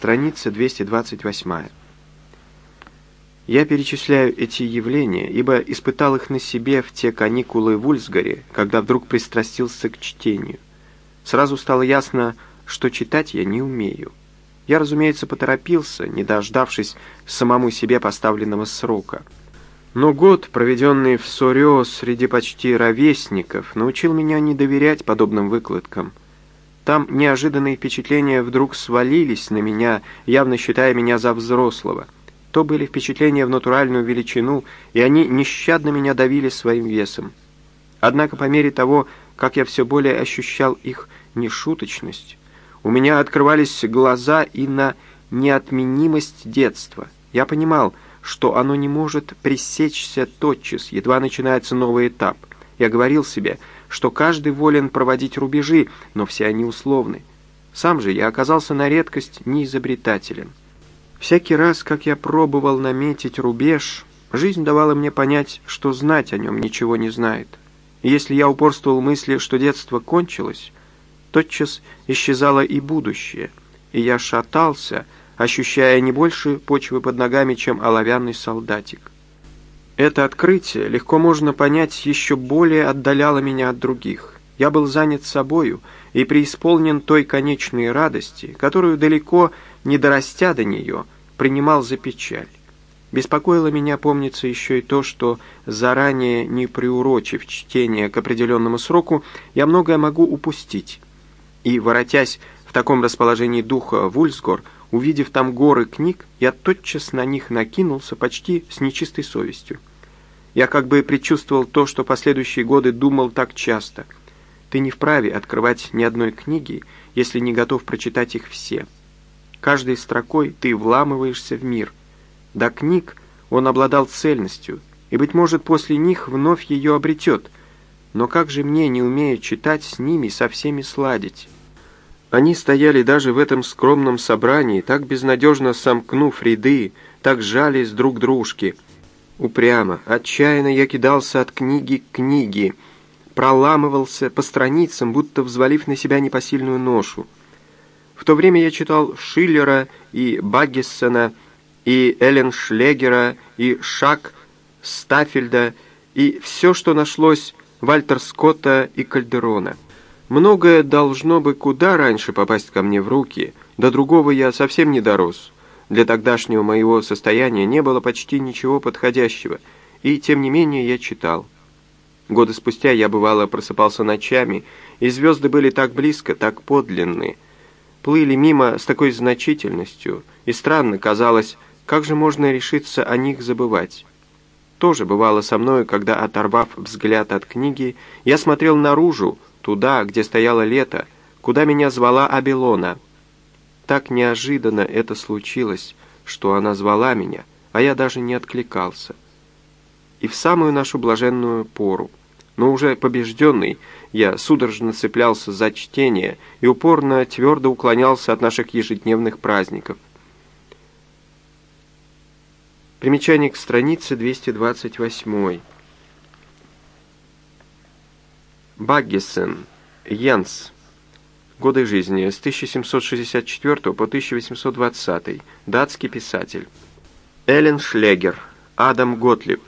страница 228. Я перечисляю эти явления, ибо испытал их на себе в те каникулы в Ульсгаре, когда вдруг пристрастился к чтению. Сразу стало ясно, что читать я не умею. Я, разумеется, поторопился, не дождавшись самому себе поставленного срока. Но год, проведенный в Сорио среди почти ровесников, научил меня не доверять подобным выкладкам. Там неожиданные впечатления вдруг свалились на меня, явно считая меня за взрослого — то были впечатления в натуральную величину, и они нещадно меня давили своим весом. Однако по мере того, как я все более ощущал их нешуточность, у меня открывались глаза и на неотменимость детства. Я понимал, что оно не может пресечься тотчас, едва начинается новый этап. Я говорил себе, что каждый волен проводить рубежи, но все они условны. Сам же я оказался на редкость неизобретателен. Всякий раз, как я пробовал наметить рубеж, жизнь давала мне понять, что знать о нем ничего не знает. И если я упорствовал мысли, что детство кончилось, тотчас исчезало и будущее, и я шатался, ощущая не больше почвы под ногами, чем оловянный солдатик. Это открытие, легко можно понять, еще более отдаляло меня от других. Я был занят собою и преисполнен той конечной радости, которую далеко не дорастя до нее, принимал за печаль. Беспокоило меня, помнится, еще и то, что, заранее не приурочив чтение к определенному сроку, я многое могу упустить. И, воротясь в таком расположении духа в Ульсгор, увидев там горы книг, я тотчас на них накинулся почти с нечистой совестью. Я как бы предчувствовал то, что последующие годы думал так часто. Ты не вправе открывать ни одной книги, если не готов прочитать их все. Каждой строкой ты вламываешься в мир. До книг он обладал цельностью, и, быть может, после них вновь ее обретет. Но как же мне, не умея читать, с ними со всеми сладить? Они стояли даже в этом скромном собрании, так безнадежно сомкнув ряды, так жались друг дружке. Упрямо, отчаянно я кидался от книги к книге, проламывался по страницам, будто взвалив на себя непосильную ношу. В то время я читал Шиллера и Баггессена, и Эллен Шлегера, и Шак Стаффельда, и все, что нашлось Вальтер Скотта и Кальдерона. Многое должно бы куда раньше попасть ко мне в руки, до другого я совсем не дорос. Для тогдашнего моего состояния не было почти ничего подходящего, и тем не менее я читал. Годы спустя я бывало просыпался ночами, и звезды были так близко, так подлинные — плыли мимо с такой значительностью, и странно казалось, как же можно решиться о них забывать. Тоже бывало со мной, когда, оторвав взгляд от книги, я смотрел наружу, туда, где стояло лето, куда меня звала Абелона. Так неожиданно это случилось, что она звала меня, а я даже не откликался. И в самую нашу блаженную пору, но уже побежденный, я судорожно цеплялся за чтение и упорно твердо уклонялся от наших ежедневных праздников. Примечание к странице 228. Баггесен, Янс. Годы жизни с 1764 по 1820. Датский писатель. Эллен Шлегер, Адам Готлиб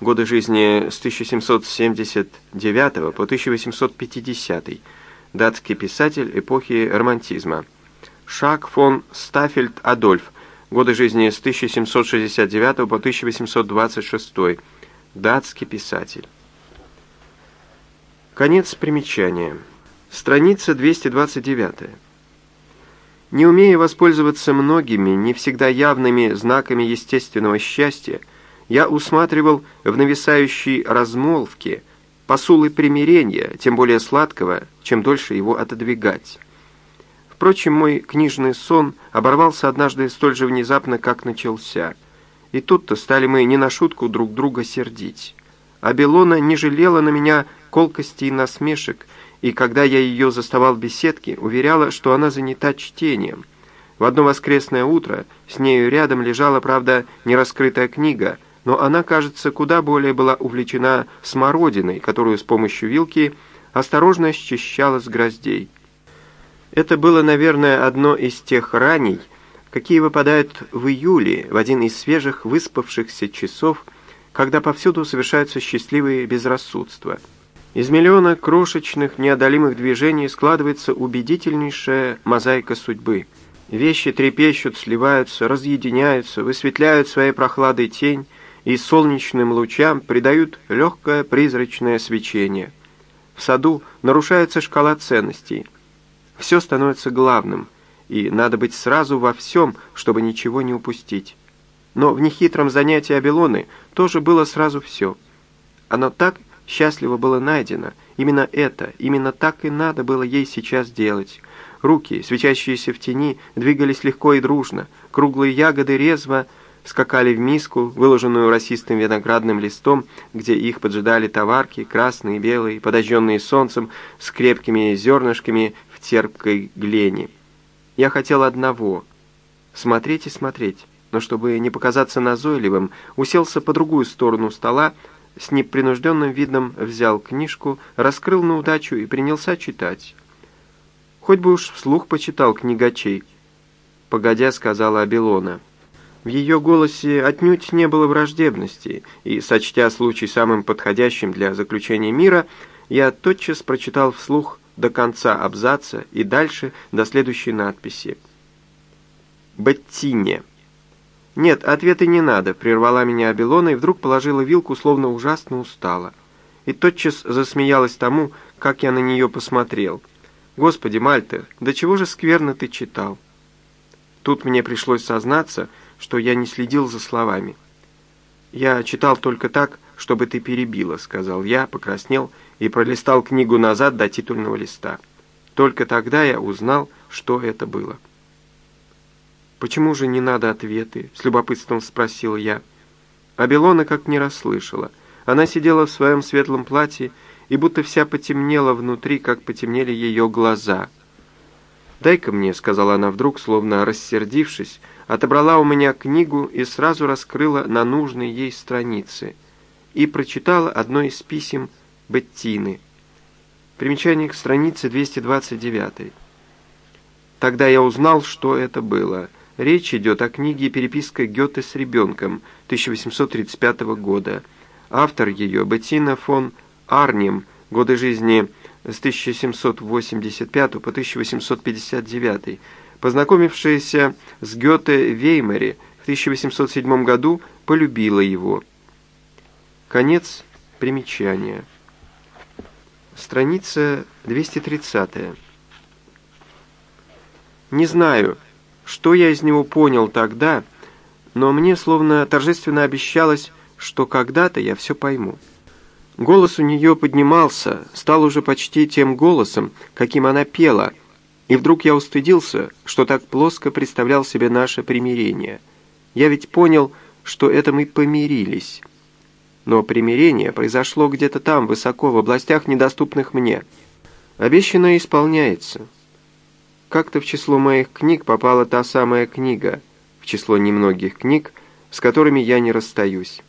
годы жизни с 1779 по 1850, датский писатель эпохи романтизма. Шак фон Стаффельд Адольф, годы жизни с 1769 по 1826, датский писатель. Конец примечания. Страница 229. Не умея воспользоваться многими, не всегда явными знаками естественного счастья, я усматривал в нависающей размолвке посулы примирения, тем более сладкого, чем дольше его отодвигать. Впрочем, мой книжный сон оборвался однажды столь же внезапно, как начался. И тут-то стали мы не на шутку друг друга сердить. А Белона не жалела на меня колкости и насмешек, и когда я ее заставал в беседке, уверяла, что она занята чтением. В одно воскресное утро с нею рядом лежала, правда, нераскрытая книга — но она, кажется, куда более была увлечена смородиной, которую с помощью вилки осторожно счищала с гроздей. Это было, наверное, одно из тех раней, какие выпадают в июле, в один из свежих выспавшихся часов, когда повсюду совершаются счастливые безрассудства. Из миллиона крошечных неодолимых движений складывается убедительнейшая мозаика судьбы. Вещи трепещут, сливаются, разъединяются, высветляют своей прохладой тень и солнечным лучам придают легкое призрачное свечение. В саду нарушается шкала ценностей. Все становится главным, и надо быть сразу во всем, чтобы ничего не упустить. Но в нехитром занятии Абелоны тоже было сразу все. Оно так счастливо было найдено. Именно это, именно так и надо было ей сейчас делать. Руки, свечащиеся в тени, двигались легко и дружно. Круглые ягоды резво скакали в миску, выложенную росистым виноградным листом, где их поджидали товарки, красные, белые, подожженные солнцем, с крепкими зернышками в терпкой глине. Я хотел одного — смотреть и смотреть, но чтобы не показаться назойливым, уселся по другую сторону стола, с непринужденным видом взял книжку, раскрыл на удачу и принялся читать. Хоть бы уж вслух почитал книгачей. Погодя, сказала Абилона. В ее голосе отнюдь не было враждебности, и, сочтя случай самым подходящим для заключения мира, я тотчас прочитал вслух до конца абзаца и дальше до следующей надписи. «Беттине». «Нет, ответа не надо», — прервала меня Абилона и вдруг положила вилку, словно ужасно устала. И тотчас засмеялась тому, как я на нее посмотрел. «Господи, Мальтер, да чего же скверно ты читал?» Тут мне пришлось сознаться, что я не следил за словами. «Я читал только так, чтобы ты перебила», — сказал я, покраснел и пролистал книгу назад до титульного листа. Только тогда я узнал, что это было. «Почему же не надо ответы?» — с любопытством спросил я. А Белона как не расслышала. Она сидела в своем светлом платье и будто вся потемнела внутри, как потемнели ее глаза. «Дай-ка мне», — сказала она вдруг, словно рассердившись, отобрала у меня книгу и сразу раскрыла на нужной ей странице и прочитала одно из писем Беттины. Примечание к странице 229. Тогда я узнал, что это было — Речь идет о книге «Переписка Гёте с ребенком» 1835 года. Автор ее Беттина фон Арнем, годы жизни с 1785 по 1859, познакомившаяся с Гёте в Веймаре в 1807 году, полюбила его. Конец примечания. Страница 230. Не знаю, что я из него понял тогда, но мне словно торжественно обещалось, что когда-то я все пойму. Голос у нее поднимался, стал уже почти тем голосом, каким она пела, и вдруг я устыдился, что так плоско представлял себе наше примирение. Я ведь понял, что это мы помирились. Но примирение произошло где-то там, высоко, в областях, недоступных мне. Обещанное исполняется. Как-то в число моих книг попала та самая книга, в число немногих книг, с которыми я не расстаюсь.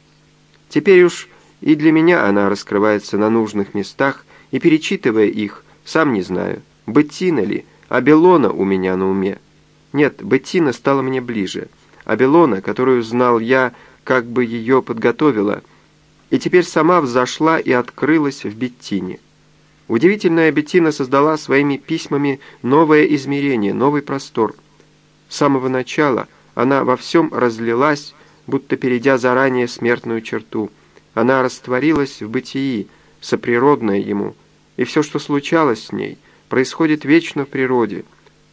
Теперь уж и для меня она раскрывается на нужных местах, и, перечитывая их, сам не знаю, Беттина ли, а Белона у меня на уме. Нет, Беттина стала мне ближе, а Белона, которую знал я, как бы ее подготовила, и теперь сама взошла и открылась в Беттине. Удивительная Беттина создала своими письмами новое измерение, новый простор. С самого начала она во всем разлилась, будто перейдя заранее смертную черту. Она растворилась в бытии, соприродное ему, и все, что случалось с ней, происходит вечно в природе.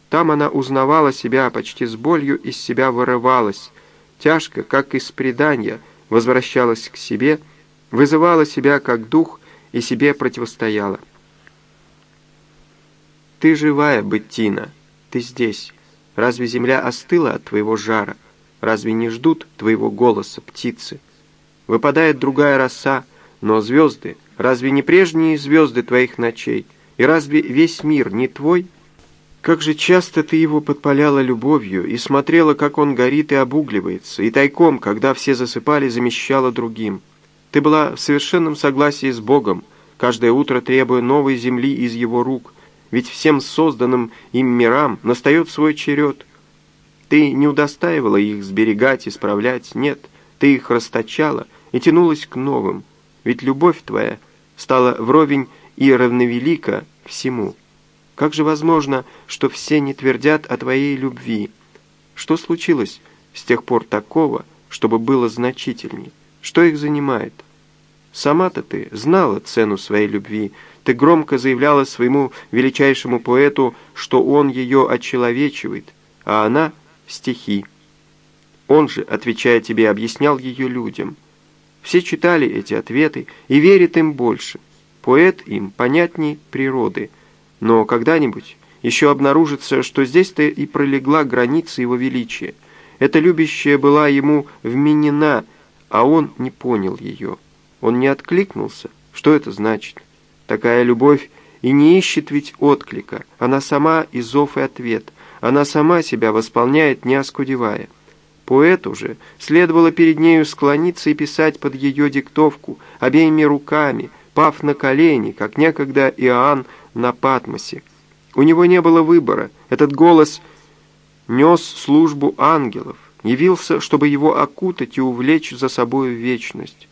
Там она узнавала себя, почти с болью из себя вырывалась, тяжко, как из предания, возвращалась к себе, вызывала себя как дух и себе противостояла. Ты живая, Беттина, ты здесь. Разве земля остыла от твоего жара? Разве не ждут твоего голоса птицы? Выпадает другая роса, но звезды, разве не прежние звезды твоих ночей? И разве весь мир не твой? Как же часто ты его подпаляла любовью и смотрела, как он горит и обугливается, и тайком, когда все засыпали, замещала другим. Ты была в совершенном согласии с Богом, каждое утро требуя новой земли из его рук — ведь всем созданным им мирам настает свой черед. Ты не удостаивала их сберегать, исправлять, нет, ты их расточала и тянулась к новым, ведь любовь твоя стала вровень и равновелика всему. Как же возможно, что все не твердят о твоей любви? Что случилось с тех пор такого, чтобы было значительней? Что их занимает? Сама-то ты знала цену своей любви, ты громко заявляла своему величайшему поэту, что он ее очеловечивает, а она — стихи. Он же, отвечая тебе, объяснял ее людям. Все читали эти ответы и верят им больше. Поэт им понятней природы. Но когда-нибудь еще обнаружится, что здесь-то и пролегла граница его величия. Эта любящая была ему вменена, а он не понял ее. Он не откликнулся. Что это значит? Такая любовь и не ищет ведь отклика. Она сама и зов, и ответ. Она сама себя восполняет, не оскудевая. Поэту же следовало перед нею склониться и писать под ее диктовку, обеими руками, пав на колени, как некогда Иоанн на Патмосе. У него не было выбора. Этот голос нес службу ангелов, явился, чтобы его окутать и увлечь за собою вечность.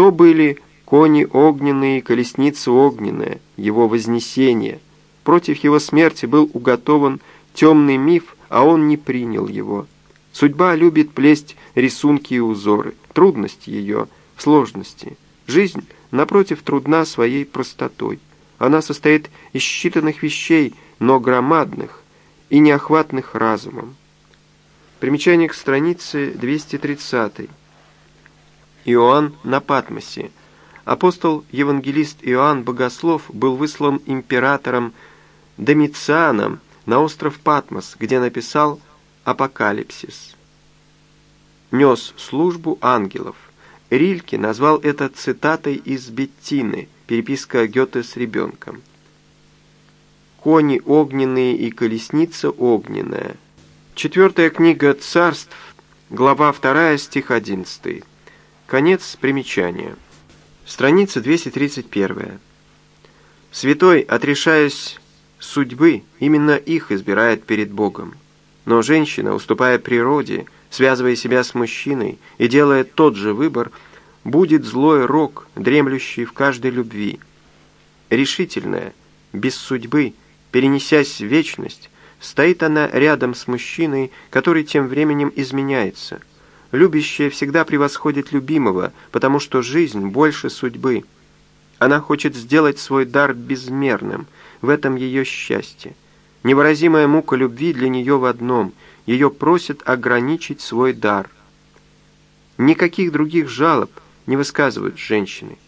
То были кони огненные, колесницы огненная, его вознесение. Против его смерти был уготован темный миф, а он не принял его. Судьба любит плесть рисунки и узоры, трудность ее сложности. Жизнь, напротив, трудна своей простотой. Она состоит из считанных вещей, но громадных и неохватных разумом. Примечание к странице 230. Иоанн на Патмосе. Апостол-евангелист Иоанн Богослов был выслан императором Домицианом на остров Патмос, где написал «Апокалипсис». Нес службу ангелов. Рильке назвал это цитатой из Беттины, переписка Гёте с ребенком. «Кони огненные и колесница огненная». Четвертая книга царств, глава 2, стих 11. Конец примечания. Страница 231. Святой, отрешаясь судьбы, именно их избирает перед Богом. Но женщина, уступая природе, связывая себя с мужчиной и делая тот же выбор, будет злой рок, дремлющий в каждой любви. Решительная, без судьбы, перенесясь в вечность, стоит она рядом с мужчиной, который тем временем изменяется – Любящая всегда превосходит любимого, потому что жизнь больше судьбы. Она хочет сделать свой дар безмерным, в этом ее счастье. Невыразимая мука любви для нее в одном – ее просят ограничить свой дар. Никаких других жалоб не высказывают женщины.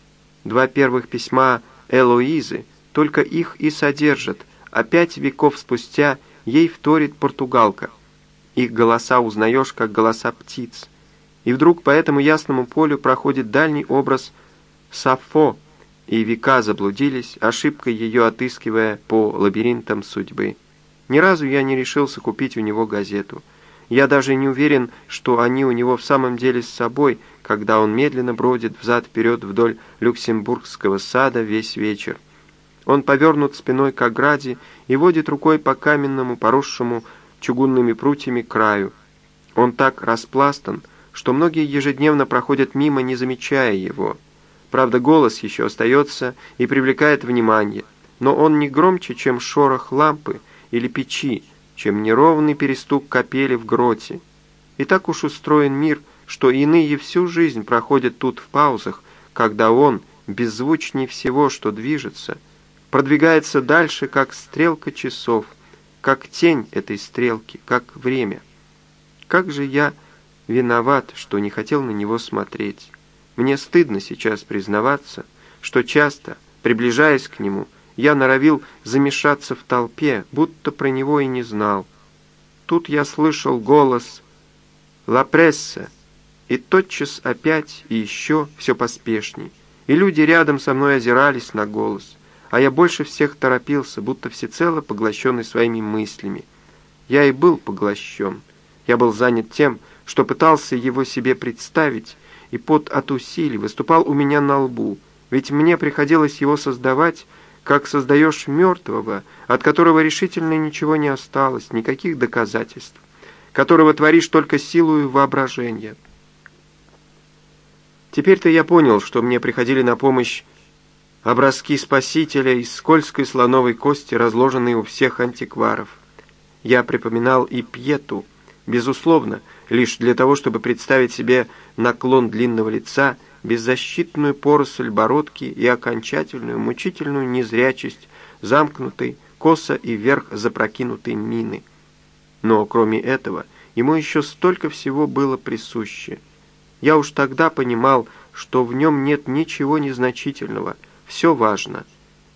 Два первых письма Элоизы только их и содержат, а пять веков спустя ей вторит португалка. Их голоса узнаешь, как голоса птиц и вдруг по этому ясному полю проходит дальний образ Сафо, и века заблудились, ошибкой ее отыскивая по лабиринтам судьбы. Ни разу я не решился купить у него газету. Я даже не уверен, что они у него в самом деле с собой, когда он медленно бродит взад-вперед вдоль Люксембургского сада весь вечер. Он повернут спиной к ограде и водит рукой по каменному, поросшему чугунными прутьями краю. Он так распластан, что многие ежедневно проходят мимо, не замечая его. Правда, голос еще остается и привлекает внимание, но он не громче, чем шорох лампы или печи, чем неровный перестук капели в гроте. И так уж устроен мир, что иные всю жизнь проходят тут в паузах, когда он, беззвучней всего, что движется, продвигается дальше, как стрелка часов, как тень этой стрелки, как время. Как же я Виноват, что не хотел на него смотреть. Мне стыдно сейчас признаваться, что часто, приближаясь к нему, я норовил замешаться в толпе, будто про него и не знал. Тут я слышал голос «Ла пресса», и тотчас опять и еще все поспешней, и люди рядом со мной озирались на голос, а я больше всех торопился, будто всецело поглощенный своими мыслями. Я и был поглощен. Я был занят тем, что пытался его себе представить, и пот от усилий выступал у меня на лбу, ведь мне приходилось его создавать, как создаешь мертвого, от которого решительно ничего не осталось, никаких доказательств. которого творишь только силою воображения. Теперь-то я понял, что мне приходили на помощь образки Спасителя из скользкой слоновой кости, разложенные у всех антикваров. Я припоминал и Пьету, безусловно, лишь для того, чтобы представить себе наклон длинного лица, беззащитную поросль бородки и окончательную мучительную незрячесть, замкнутой, косо и вверх запрокинутой мины. Но, кроме этого, ему еще столько всего было присуще. Я уж тогда понимал, что в нем нет ничего незначительного, все важно.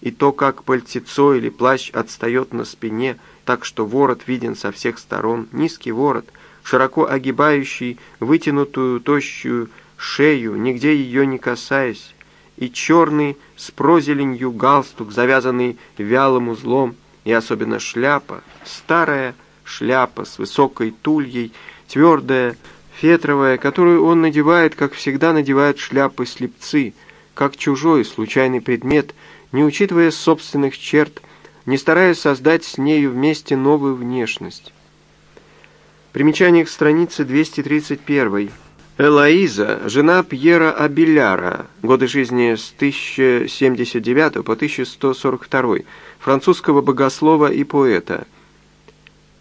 И то, как пальтецо или плащ отстает на спине, так что ворот виден со всех сторон, низкий ворот, широко огибающий вытянутую тощую шею, нигде ее не касаясь, и черный с прозеленью галстук, завязанный вялым узлом, и особенно шляпа, старая шляпа с высокой тульей, твердая, фетровая, которую он надевает, как всегда надевают шляпы слепцы, как чужой случайный предмет, не учитывая собственных черт, не стараясь создать с нею вместе новую внешность. Примечание к странице 231. Элоиза, жена Пьера Абеляра, годы жизни с 1079 по 1142, французского богослова и поэта.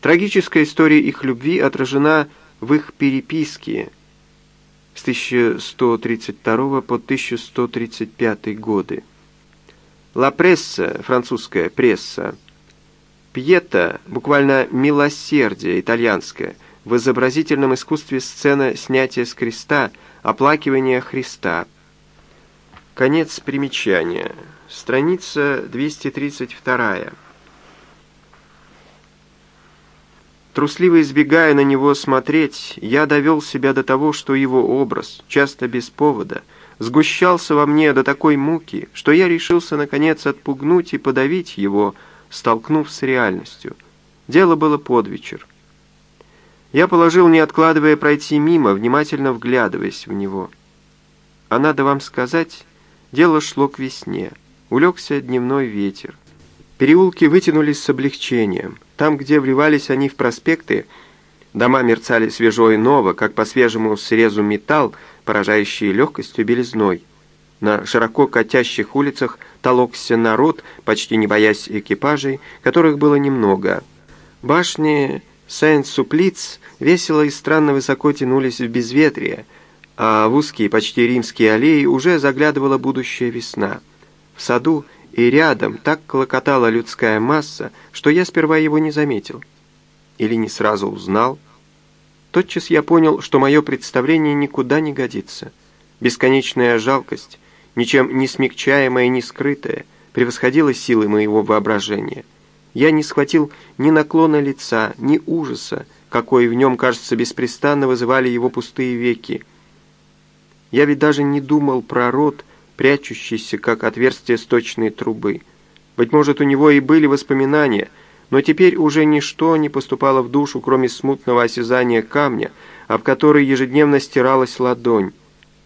Трагическая история их любви отражена в их переписке с 1132 по 1135 годы. «Ла пресса» — французская пресса. «Пьета» — буквально «милосердие» итальянское — в изобразительном искусстве сцена снятия с креста, оплакивания Христа. Конец примечания. Страница 232. Трусливо избегая на него смотреть, я довел себя до того, что его образ, часто без повода, сгущался во мне до такой муки, что я решился, наконец, отпугнуть и подавить его, столкнув с реальностью. Дело было под вечер. Я положил, не откладывая, пройти мимо, внимательно вглядываясь в него. А надо вам сказать, дело шло к весне. Улегся дневной ветер. Переулки вытянулись с облегчением. Там, где вливались они в проспекты, дома мерцали свежо и ново, как по свежему срезу металл, поражающий легкостью белизной. На широко катящих улицах толокся народ, почти не боясь экипажей, которых было немного. Башни Сент-Суплиц весело и странно высоко тянулись в безветрие, а в узкие, почти римские аллеи уже заглядывала будущая весна. В саду и рядом так клокотала людская масса, что я сперва его не заметил. Или не сразу узнал. Тотчас я понял, что мое представление никуда не годится. Бесконечная жалкость, ничем не смягчаемая не скрытая, превосходила силы моего воображения — я не схватил ни наклона лица, ни ужаса, какой в нем, кажется, беспрестанно вызывали его пустые веки. Я ведь даже не думал про рот, прячущийся, как отверстие сточной трубы. Быть может, у него и были воспоминания, но теперь уже ничто не поступало в душу, кроме смутного осязания камня, об который ежедневно стиралась ладонь.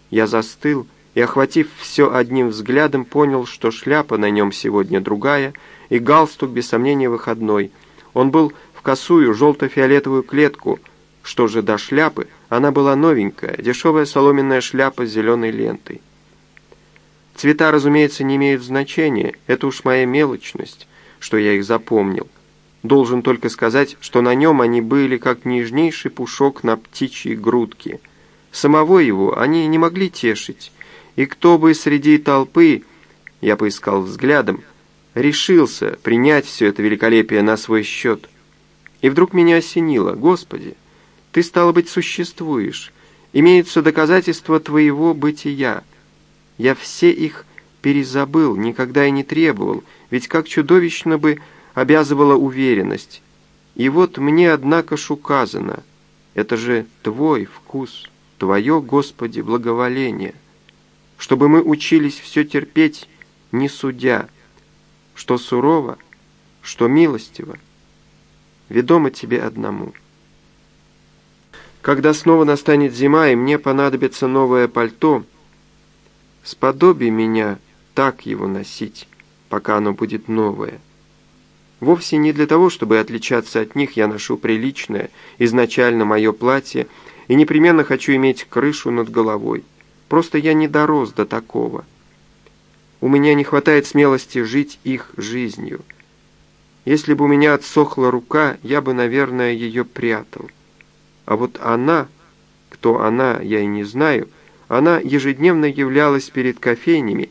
Я застыл и, охватив все одним взглядом, понял, что шляпа на нем сегодня другая — и галстук, без сомнения, выходной. Он был в косую желто-фиолетовую клетку. Что же до шляпы, она была новенькая, дешевая соломенная шляпа с зеленой лентой. Цвета, разумеется, не имеют значения, это уж моя мелочность, что я их запомнил. Должен только сказать, что на нем они были как нежнейший пушок на птичьей грудке. Самого его они не могли тешить, и кто бы среди толпы, я поискал взглядом, решился принять все это великолепие на свой счет. И вдруг меня осенило. Господи, Ты, стало быть, существуешь. Имеются доказательства Твоего бытия. Я все их перезабыл, никогда и не требовал, ведь как чудовищно бы обязывала уверенность. И вот мне, однако ж, указано, это же Твой вкус, Твое, Господи, благоволение, чтобы мы учились все терпеть, не судя, что сурово, что милостиво, ведомо тебе одному. Когда снова настанет зима, и мне понадобится новое пальто, сподоби меня так его носить, пока оно будет новое. Вовсе не для того, чтобы отличаться от них, я ношу приличное, изначально мое платье, и непременно хочу иметь крышу над головой. Просто я не дорос до такого. У меня не хватает смелости жить их жизнью. Если бы у меня отсохла рука, я бы, наверное, ее прятал. А вот она, кто она, я и не знаю, она ежедневно являлась перед кофейнями,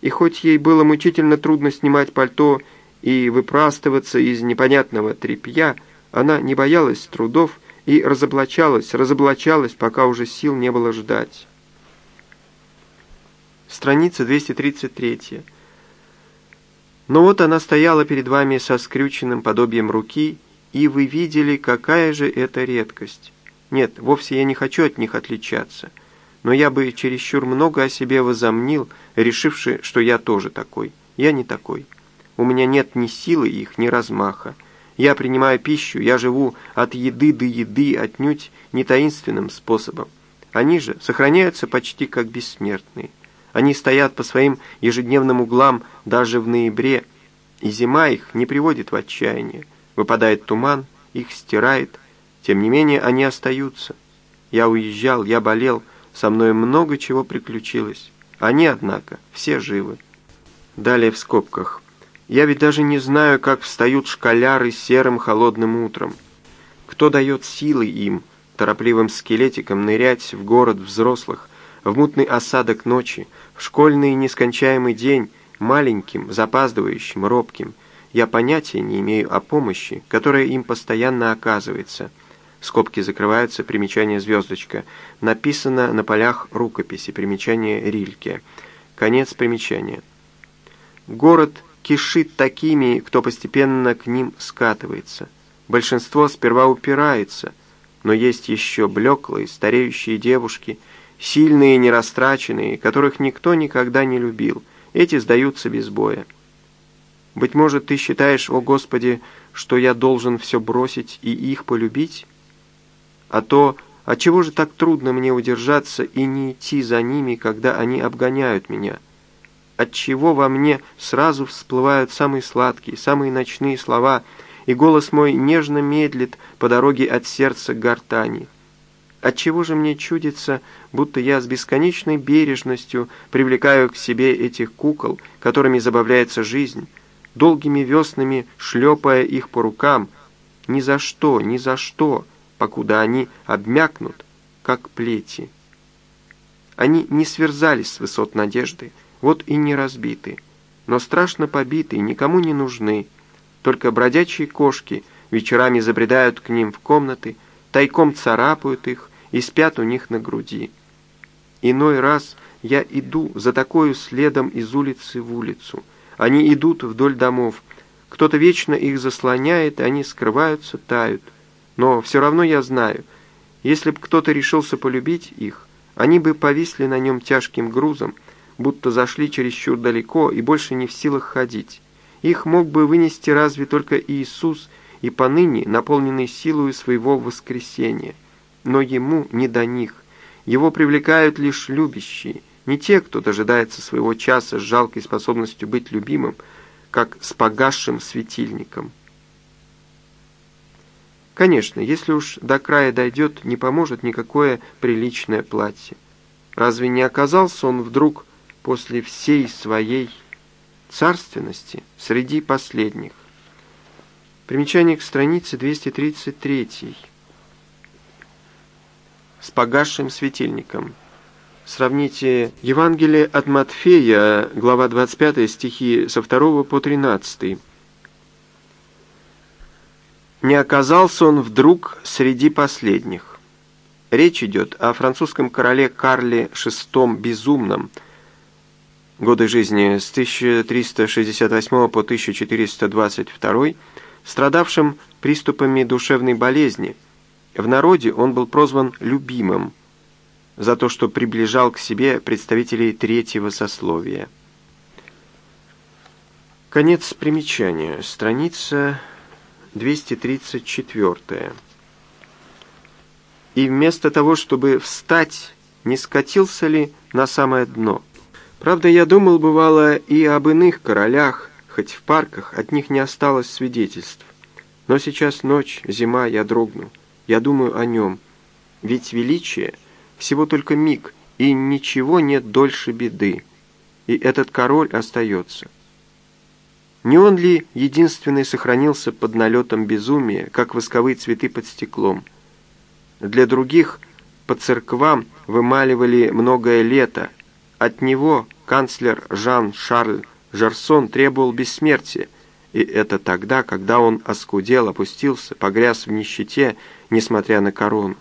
и хоть ей было мучительно трудно снимать пальто и выпрастываться из непонятного тряпья, она не боялась трудов и разоблачалась, разоблачалась, пока уже сил не было ждать. Страница 233. Но вот она стояла перед вами со скрюченным подобием руки, и вы видели, какая же это редкость. Нет, вовсе я не хочу от них отличаться, но я бы чересчур много о себе возомнил, решивши, что я тоже такой. Я не такой. У меня нет ни силы их, ни размаха. Я принимаю пищу, я живу от еды до еды, отнюдь не таинственным способом. Они же сохраняются почти как бессмертные. Они стоят по своим ежедневным углам даже в ноябре, и зима их не приводит в отчаяние. Выпадает туман, их стирает. Тем не менее, они остаются. Я уезжал, я болел, со мной много чего приключилось. Они, однако, все живы. Далее в скобках. Я ведь даже не знаю, как встают школяры серым холодным утром. Кто дает силы им, торопливым скелетиком, нырять в город взрослых, в мутный осадок ночи, в школьный нескончаемый день, маленьким, запаздывающим, робким. Я понятия не имею о помощи, которая им постоянно оказывается. Скобки закрываются, примечание звездочка. Написано на полях рукописи, примечание Рильке. Конец примечания. Город кишит такими, кто постепенно к ним скатывается. Большинство сперва упирается, но есть еще блеклые, стареющие девушки – Сильные, нерастраченные, которых никто никогда не любил, эти сдаются без боя. Быть может, ты считаешь, о Господи, что я должен все бросить и их полюбить? А то, отчего же так трудно мне удержаться и не идти за ними, когда они обгоняют меня? Отчего во мне сразу всплывают самые сладкие, самые ночные слова, и голос мой нежно медлит по дороге от сердца к гортани?» Отчего же мне чудится, будто я с бесконечной бережностью привлекаю к себе этих кукол, которыми забавляется жизнь, долгими веснами шлепая их по рукам, ни за что, ни за что, покуда они обмякнут, как плети. Они не сверзались с высот надежды, вот и не разбиты, но страшно побиты, никому не нужны. Только бродячие кошки вечерами забредают к ним в комнаты, тайком царапают их, и спят у них на груди. Иной раз я иду за такою следом из улицы в улицу. Они идут вдоль домов. Кто-то вечно их заслоняет, и они скрываются, тают. Но все равно я знаю, если бы кто-то решился полюбить их, они бы повисли на нем тяжким грузом, будто зашли чересчур далеко и больше не в силах ходить. Их мог бы вынести разве только Иисус, и поныне наполненный силою своего воскресения но ему не до них. Его привлекают лишь любящие, не те, кто дожидается своего часа с жалкой способностью быть любимым, как с погасшим светильником. Конечно, если уж до края дойдет, не поможет никакое приличное платье. Разве не оказался он вдруг после всей своей царственности среди последних? Примечание к странице 233 с погасшим светильником. Сравните Евангелие от Матфея, глава 25, стихи со 2 по 13. «Не оказался он вдруг среди последних». Речь идет о французском короле Карле VI Безумном, годы жизни с 1368 по 1422, страдавшим приступами душевной болезни – в народе он был прозван «любимым» за то, что приближал к себе представителей третьего сословия. Конец примечания. Страница 234. И вместо того, чтобы встать, не скатился ли на самое дно? Правда, я думал, бывало, и об иных королях, хоть в парках, от них не осталось свидетельств. Но сейчас ночь, зима, я дрогну. Я думаю о нем. Ведь величие — всего только миг, и ничего нет дольше беды. И этот король остается. Не он ли единственный сохранился под налетом безумия, как восковые цветы под стеклом? Для других по церквам вымаливали многое лето. От него канцлер Жан-Шарль Жарсон требовал бессмертия, и это тогда, когда он оскудел, опустился, погряз в нищете, несмотря на корону.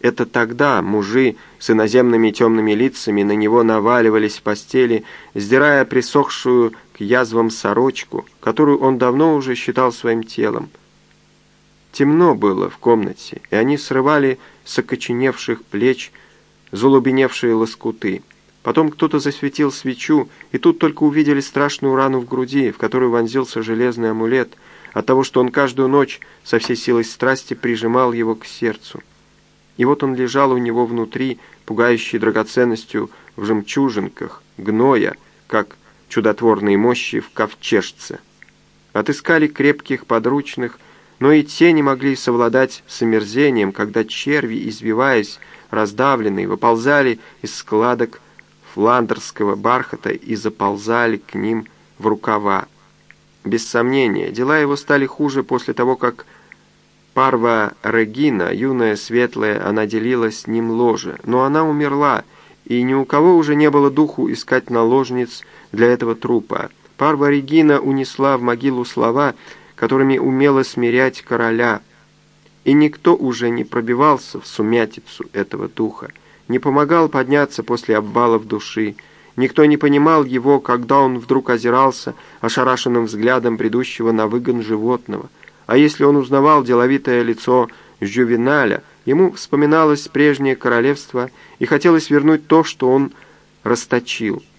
Это тогда мужи с иноземными темными лицами на него наваливались в постели, сдирая присохшую к язвам сорочку, которую он давно уже считал своим телом. Темно было в комнате, и они срывали с окоченевших плеч залубеневшие лоскуты. Потом кто-то засветил свечу, и тут только увидели страшную рану в груди, в которую вонзился железный амулет, от того, что он каждую ночь со всей силой страсти прижимал его к сердцу. И вот он лежал у него внутри, пугающий драгоценностью в жемчужинках, гноя, как чудотворные мощи в ковчежце. Отыскали крепких подручных, но и те не могли совладать с омерзением, когда черви, избиваясь, раздавленные, выползали из складок фландерского бархата и заползали к ним в рукава. Без сомнения, дела его стали хуже после того, как Парва Регина, юная, светлая, она делила с ним ложе, но она умерла, и ни у кого уже не было духу искать наложниц для этого трупа. Парва Регина унесла в могилу слова, которыми умела смирять короля, и никто уже не пробивался в сумятицу этого духа не помогал подняться после обвалов души. Никто не понимал его, когда он вдруг озирался ошарашенным взглядом бредущего на выгон животного. А если он узнавал деловитое лицо Жювеналя, ему вспоминалось прежнее королевство и хотелось вернуть то, что он расточил.